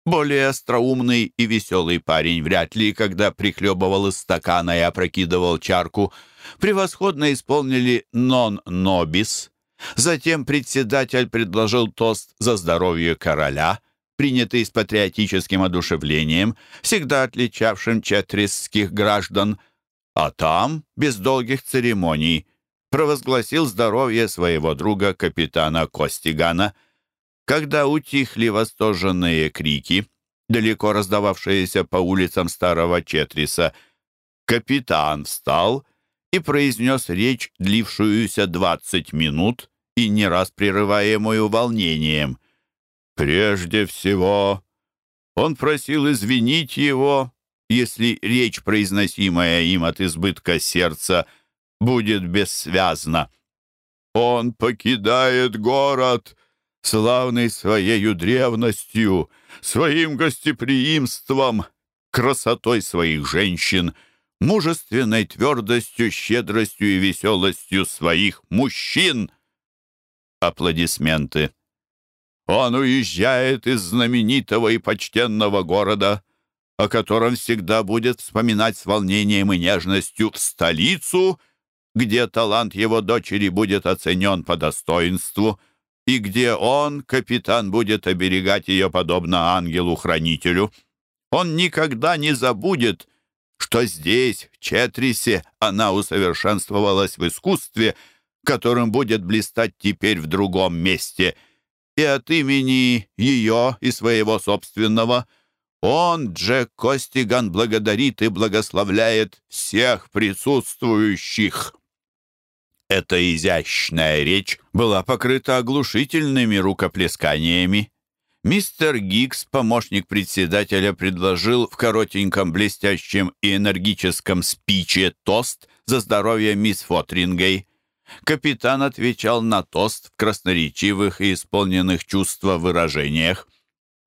Более остроумный и веселый парень вряд ли, когда прихлебывал из стакана и опрокидывал чарку, превосходно исполнили «Non nobis». Затем председатель предложил тост за здоровье короля, принятый с патриотическим одушевлением, всегда отличавшим четрисских граждан, а там, без долгих церемоний, провозгласил здоровье своего друга капитана Костигана. Когда утихли восторженные крики, далеко раздававшиеся по улицам старого Четриса, капитан встал и произнес речь, длившуюся двадцать минут и не раз прерываемую волнением. Прежде всего, он просил извинить его, если речь, произносимая им от избытка сердца, — будет бессвязно. Он покидает город, славный своей древностью, своим гостеприимством, красотой своих женщин, мужественной твердостью, щедростью и веселостью своих мужчин. Аплодисменты. Он уезжает из знаменитого и почтенного города, о котором всегда будет вспоминать с волнением и нежностью в столицу — где талант его дочери будет оценен по достоинству, и где он, капитан, будет оберегать ее подобно ангелу-хранителю. Он никогда не забудет, что здесь, в Четрисе, она усовершенствовалась в искусстве, которым будет блистать теперь в другом месте. И от имени ее и своего собственного он, Джек Костиган, благодарит и благословляет всех присутствующих. Эта изящная речь была покрыта оглушительными рукоплесканиями. Мистер Гикс, помощник председателя, предложил в коротеньком, блестящем и энергическом спиче тост за здоровье мисс Фотрингей. Капитан отвечал на тост в красноречивых и исполненных чувства выражениях.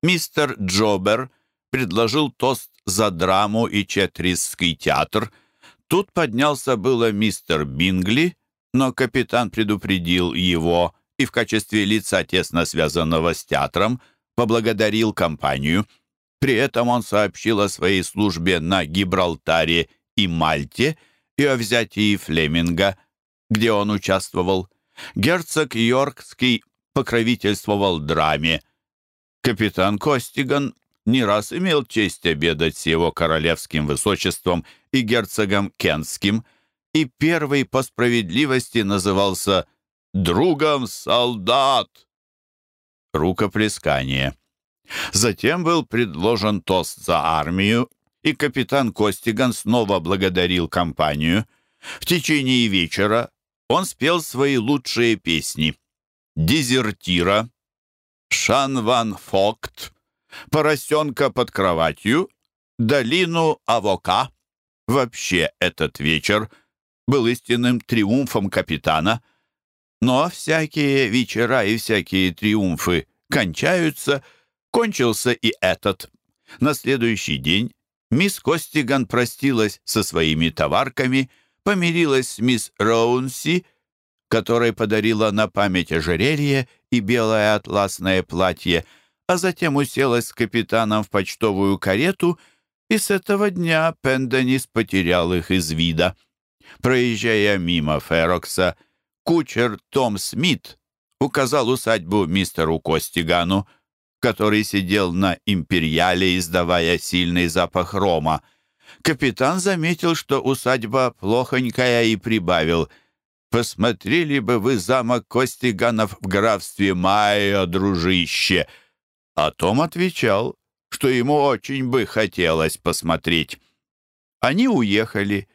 Мистер Джобер предложил тост за драму и четрисский театр. Тут поднялся было мистер Бингли, но капитан предупредил его и в качестве лица, тесно связанного с театром, поблагодарил компанию. При этом он сообщил о своей службе на Гибралтаре и Мальте и о взятии Флеминга, где он участвовал. Герцог Йоркский покровительствовал драме. Капитан Костиган не раз имел честь обедать с его королевским высочеством и герцогом Кенским – и первый по справедливости назывался «другом солдат». Рукоплескание. Затем был предложен тост за армию, и капитан Костиган снова благодарил компанию. В течение вечера он спел свои лучшие песни «Дезертира», «Шан Ван Фокт», «Поросенка под кроватью», «Долину Авока». Вообще этот вечер — был истинным триумфом капитана. Но всякие вечера и всякие триумфы кончаются, кончился и этот. На следующий день мисс Костиган простилась со своими товарками, помирилась с мисс Роунси, которой подарила на память ожерелье и белое атласное платье, а затем уселась с капитаном в почтовую карету, и с этого дня Пенденис потерял их из вида. Проезжая мимо Ферокса, кучер Том Смит указал усадьбу мистеру Костигану, который сидел на империале, издавая сильный запах рома. Капитан заметил, что усадьба плохонькая, и прибавил «Посмотрели бы вы замок Костиганов в графстве Майо, дружище!» А Том отвечал, что ему очень бы хотелось посмотреть. Они уехали,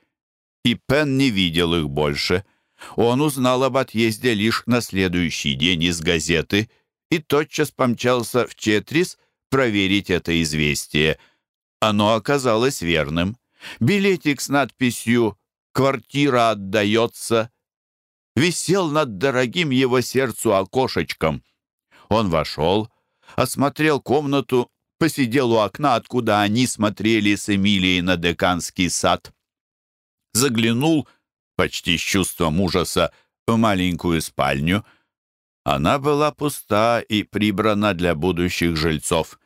и Пен не видел их больше. Он узнал об отъезде лишь на следующий день из газеты и тотчас помчался в Четрис проверить это известие. Оно оказалось верным. Билетик с надписью «Квартира отдается» висел над дорогим его сердцу окошечком. Он вошел, осмотрел комнату посидел у окна, откуда они смотрели с Эмилией на деканский сад. Заглянул, почти с чувством ужаса, в маленькую спальню. Она была пуста и прибрана для будущих жильцов.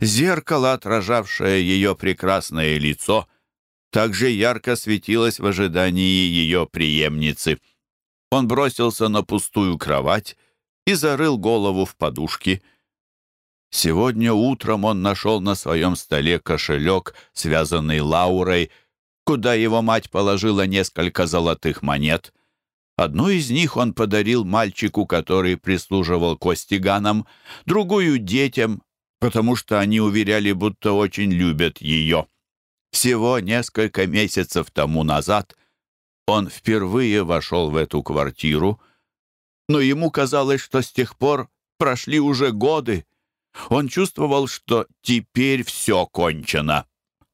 Зеркало, отражавшее ее прекрасное лицо, также ярко светилось в ожидании ее преемницы. Он бросился на пустую кровать и зарыл голову в подушки. Сегодня утром он нашел на своем столе кошелек, связанный Лаурой, куда его мать положила несколько золотых монет. Одну из них он подарил мальчику, который прислуживал Костиганам, другую — детям, потому что они уверяли, будто очень любят ее. Всего несколько месяцев тому назад он впервые вошел в эту квартиру, но ему казалось, что с тех пор прошли уже годы. Он чувствовал, что теперь все кончено.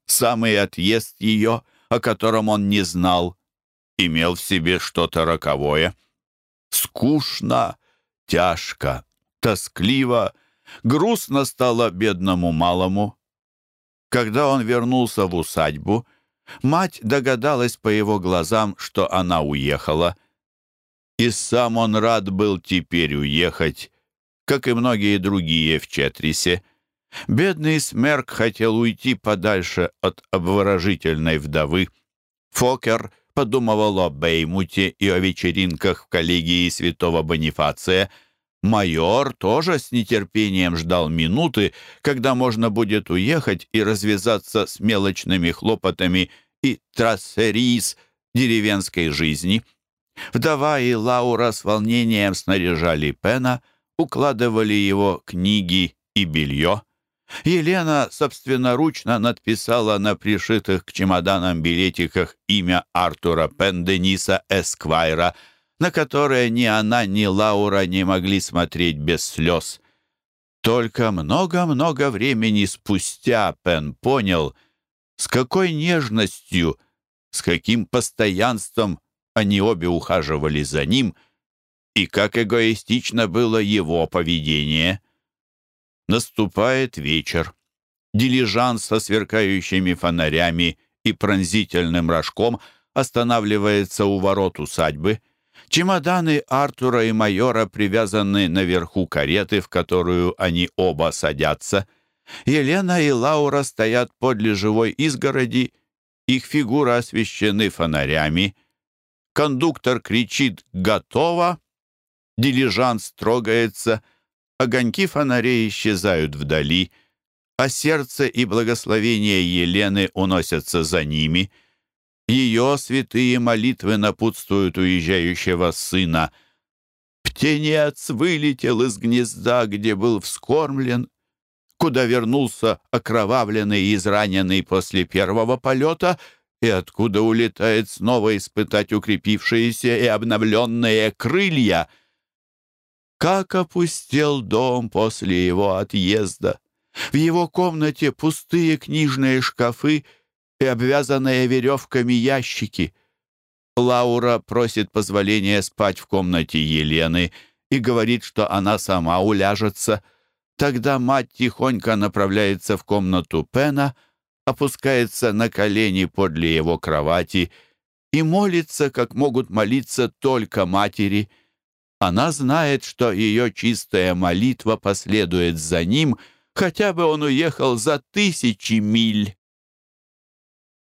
Самый отъезд ее, о котором он не знал, имел в себе что-то роковое. Скучно, тяжко, тоскливо, грустно стало бедному малому. Когда он вернулся в усадьбу, мать догадалась по его глазам, что она уехала. И сам он рад был теперь уехать, как и многие другие в Четрисе. Бедный Смерк хотел уйти подальше от обворожительной вдовы. Фокер подумывал о Беймуте и о вечеринках в коллегии святого Бонифация — Майор тоже с нетерпением ждал минуты, когда можно будет уехать и развязаться с мелочными хлопотами и трассерис деревенской жизни. Вдова и Лаура с волнением снаряжали Пена, укладывали его книги и белье. Елена собственноручно надписала на пришитых к чемоданам билетиках имя Артура Пендениса Эсквайра — на которое ни она, ни Лаура не могли смотреть без слез. Только много-много времени спустя Пен понял, с какой нежностью, с каким постоянством они обе ухаживали за ним и как эгоистично было его поведение. Наступает вечер. Дилижанс со сверкающими фонарями и пронзительным рожком останавливается у ворот усадьбы — Чемоданы Артура и майора привязаны наверху кареты, в которую они оба садятся. Елена и Лаура стоят подле живой изгороди, их фигуры освещены фонарями. Кондуктор кричит «Готово!», дилижанс трогается, огоньки фонарей исчезают вдали, а сердце и благословение Елены уносятся за ними — ее святые молитвы напутствуют уезжающего сына. Птенец вылетел из гнезда, где был вскормлен, куда вернулся окровавленный и израненный после первого полета и откуда улетает снова испытать укрепившиеся и обновленные крылья. Как опустел дом после его отъезда! В его комнате пустые книжные шкафы — и обвязанные веревками ящики. Лаура просит позволения спать в комнате Елены и говорит, что она сама уляжется. Тогда мать тихонько направляется в комнату Пена, опускается на колени подле его кровати и молится, как могут молиться только матери. Она знает, что ее чистая молитва последует за ним, хотя бы он уехал за тысячи миль.